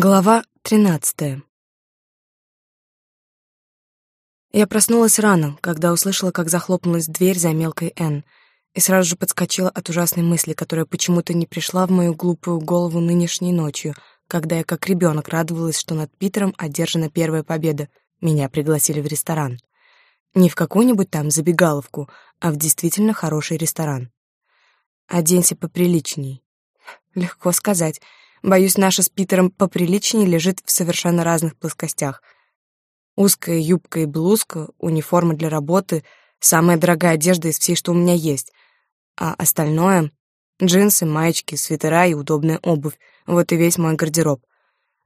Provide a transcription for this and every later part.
Глава тринадцатая. Я проснулась рано, когда услышала, как захлопнулась дверь за мелкой Н, и сразу же подскочила от ужасной мысли, которая почему-то не пришла в мою глупую голову нынешней ночью, когда я как ребенок радовалась, что над Питером одержана первая победа. Меня пригласили в ресторан. Не в какую-нибудь там забегаловку, а в действительно хороший ресторан. Оденься поприличней. Легко сказать — Боюсь, наша с Питером поприличнее лежит в совершенно разных плоскостях. Узкая юбка и блузка, униформа для работы, самая дорогая одежда из всей, что у меня есть. А остальное — джинсы, маечки, свитера и удобная обувь. Вот и весь мой гардероб.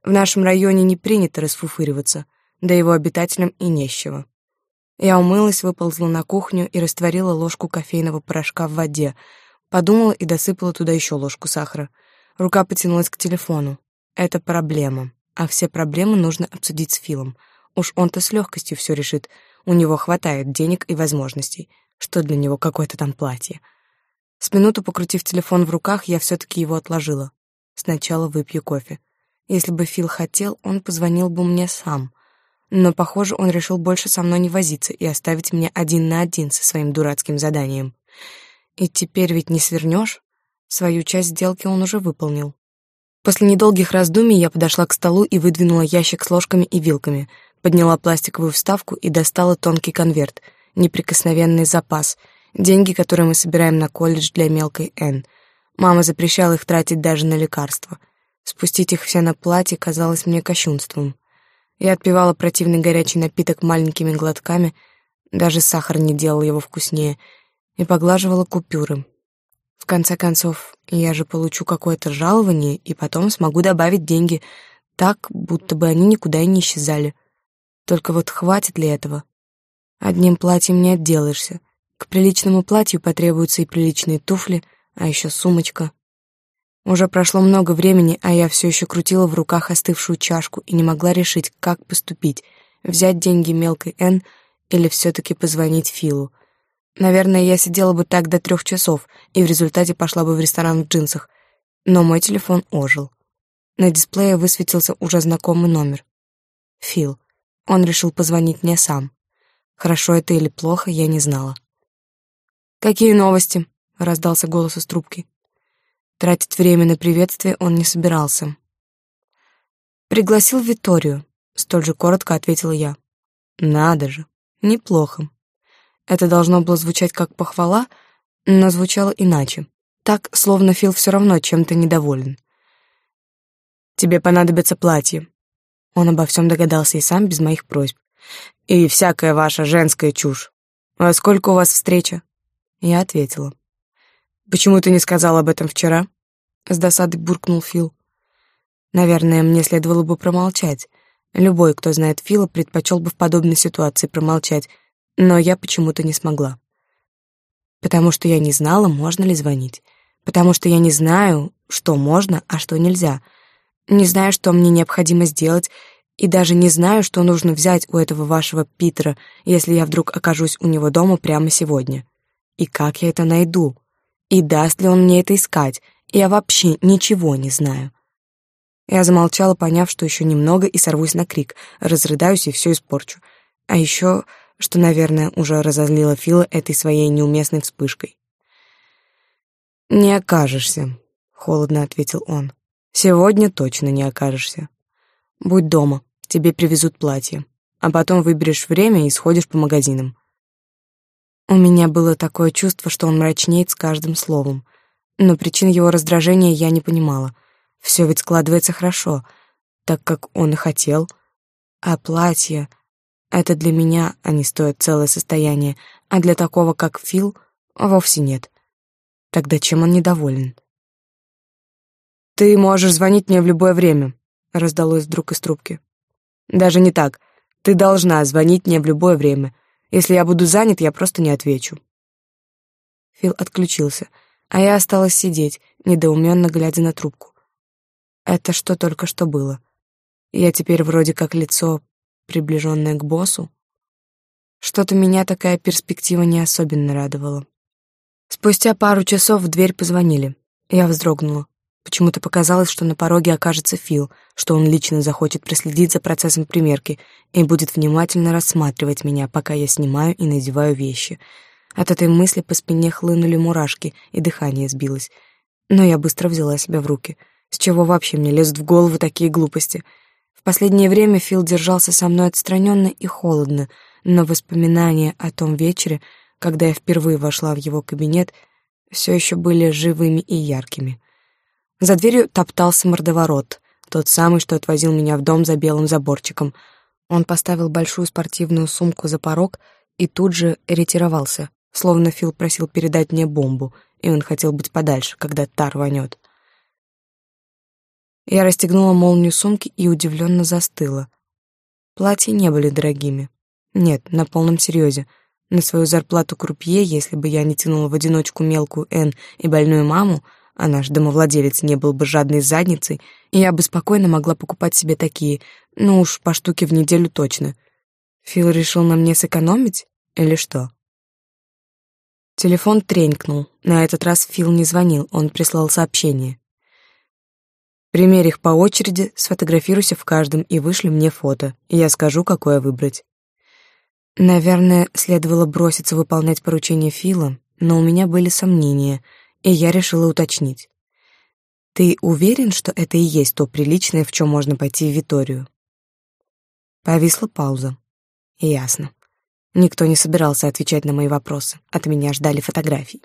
В нашем районе не принято расфуфыриваться, да его обитателям и нещего. Я умылась, выползла на кухню и растворила ложку кофейного порошка в воде, подумала и досыпала туда еще ложку сахара — Рука потянулась к телефону. Это проблема. А все проблемы нужно обсудить с Филом. Уж он-то с легкостью все решит. У него хватает денег и возможностей. Что для него какое-то там платье. С минуту покрутив телефон в руках, я все-таки его отложила. Сначала выпью кофе. Если бы Фил хотел, он позвонил бы мне сам. Но, похоже, он решил больше со мной не возиться и оставить меня один на один со своим дурацким заданием. И теперь ведь не свернешь? Свою часть сделки он уже выполнил. После недолгих раздумий я подошла к столу и выдвинула ящик с ложками и вилками, подняла пластиковую вставку и достала тонкий конверт, неприкосновенный запас, деньги, которые мы собираем на колледж для мелкой Н. Мама запрещала их тратить даже на лекарства. Спустить их все на платье казалось мне кощунством. Я отпивала противный горячий напиток маленькими глотками, даже сахар не делал его вкуснее, и поглаживала купюры, в конце концов, я же получу какое-то жалование и потом смогу добавить деньги так, будто бы они никуда и не исчезали. Только вот хватит ли этого? Одним платьем не отделаешься. К приличному платью потребуются и приличные туфли, а еще сумочка. Уже прошло много времени, а я все еще крутила в руках остывшую чашку и не могла решить, как поступить, взять деньги мелкой Н или все-таки позвонить Филу. Наверное, я сидела бы так до трех часов и в результате пошла бы в ресторан в джинсах. Но мой телефон ожил. На дисплее высветился уже знакомый номер. Фил. Он решил позвонить мне сам. Хорошо это или плохо, я не знала. «Какие новости?» — раздался голос из трубки. Тратить время на приветствие он не собирался. «Пригласил Викторию», — столь же коротко ответила я. «Надо же, неплохо. Это должно было звучать как похвала, но звучало иначе. Так, словно Фил все равно чем-то недоволен. «Тебе понадобится платье». Он обо всем догадался и сам, без моих просьб. «И всякая ваша женская чушь. А сколько у вас встреча?» Я ответила. «Почему ты не сказал об этом вчера?» С досадой буркнул Фил. Наверное, мне следовало бы промолчать. Любой, кто знает Фила, предпочел бы в подобной ситуации промолчать, но я почему-то не смогла. Потому что я не знала, можно ли звонить. Потому что я не знаю, что можно, а что нельзя. Не знаю, что мне необходимо сделать, и даже не знаю, что нужно взять у этого вашего Питера, если я вдруг окажусь у него дома прямо сегодня. И как я это найду? И даст ли он мне это искать? Я вообще ничего не знаю. Я замолчала, поняв, что еще немного, и сорвусь на крик, разрыдаюсь и все испорчу. А еще что, наверное, уже разозлило Фила этой своей неуместной вспышкой. «Не окажешься», — холодно ответил он. «Сегодня точно не окажешься. Будь дома, тебе привезут платье, а потом выберешь время и сходишь по магазинам». У меня было такое чувство, что он мрачнеет с каждым словом, но причин его раздражения я не понимала. Все ведь складывается хорошо, так как он и хотел, а платье... Это для меня они стоят целое состояние, а для такого, как Фил, вовсе нет. Тогда чем он недоволен? «Ты можешь звонить мне в любое время», — раздалось вдруг из трубки. «Даже не так. Ты должна звонить мне в любое время. Если я буду занят, я просто не отвечу». Фил отключился, а я осталась сидеть, недоуменно глядя на трубку. Это что только что было? Я теперь вроде как лицо приближенная к боссу. Что-то меня такая перспектива не особенно радовала. Спустя пару часов в дверь позвонили. Я вздрогнула. Почему-то показалось, что на пороге окажется Фил, что он лично захочет проследить за процессом примерки и будет внимательно рассматривать меня, пока я снимаю и надеваю вещи. От этой мысли по спине хлынули мурашки, и дыхание сбилось. Но я быстро взяла себя в руки. С чего вообще мне лезут в голову такие глупости? В последнее время Фил держался со мной отстраненно и холодно, но воспоминания о том вечере, когда я впервые вошла в его кабинет, все еще были живыми и яркими. За дверью топтался мордоворот, тот самый, что отвозил меня в дом за белым заборчиком. Он поставил большую спортивную сумку за порог и тут же ретировался, словно Фил просил передать мне бомбу, и он хотел быть подальше, когда тар рванет. Я расстегнула молнию сумки и удивленно застыла. Платья не были дорогими. Нет, на полном серьезе. На свою зарплату крупье, если бы я не тянула в одиночку мелкую Н и больную маму, а наш домовладелец не был бы жадной задницей, и я бы спокойно могла покупать себе такие, ну уж по штуке в неделю точно. Фил решил на мне сэкономить или что? Телефон тренькнул. На этот раз Фил не звонил, он прислал сообщение. Примерь их по очереди, сфотографируйся в каждом и вышли мне фото, и я скажу, какое выбрать. Наверное, следовало броситься выполнять поручение Фила, но у меня были сомнения — и я решила уточнить. «Ты уверен, что это и есть то приличное, в чем можно пойти в Виторию?» Повисла пауза. Ясно. Никто не собирался отвечать на мои вопросы. От меня ждали фотографий.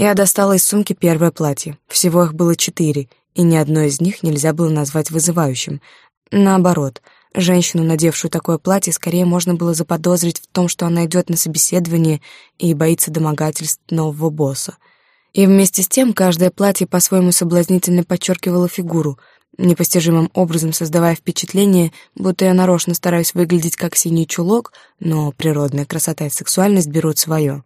Я достала из сумки первое платье. Всего их было четыре, и ни одно из них нельзя было назвать вызывающим. Наоборот, женщину, надевшую такое платье, скорее можно было заподозрить в том, что она идет на собеседование и боится домогательств нового босса — и вместе с тем каждое платье по-своему соблазнительно подчеркивало фигуру, непостижимым образом создавая впечатление, будто я нарочно стараюсь выглядеть как синий чулок, но природная красота и сексуальность берут свое.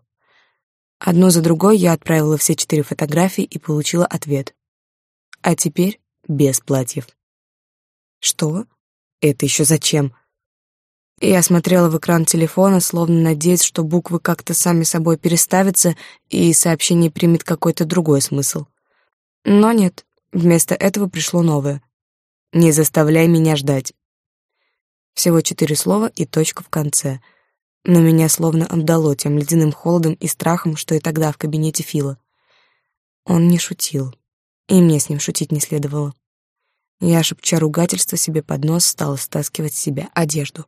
Одну за другой я отправила все четыре фотографии и получила ответ. А теперь без платьев. Что? Это еще зачем? Я смотрела в экран телефона, словно надеясь, что буквы как-то сами собой переставятся и сообщение примет какой-то другой смысл. Но нет, вместо этого пришло новое. «Не заставляй меня ждать». Всего четыре слова и точка в конце. Но меня словно обдало тем ледяным холодом и страхом, что и тогда в кабинете Фила. Он не шутил, и мне с ним шутить не следовало. Я, шепча ругательство себе под нос, стала стаскивать с себя одежду.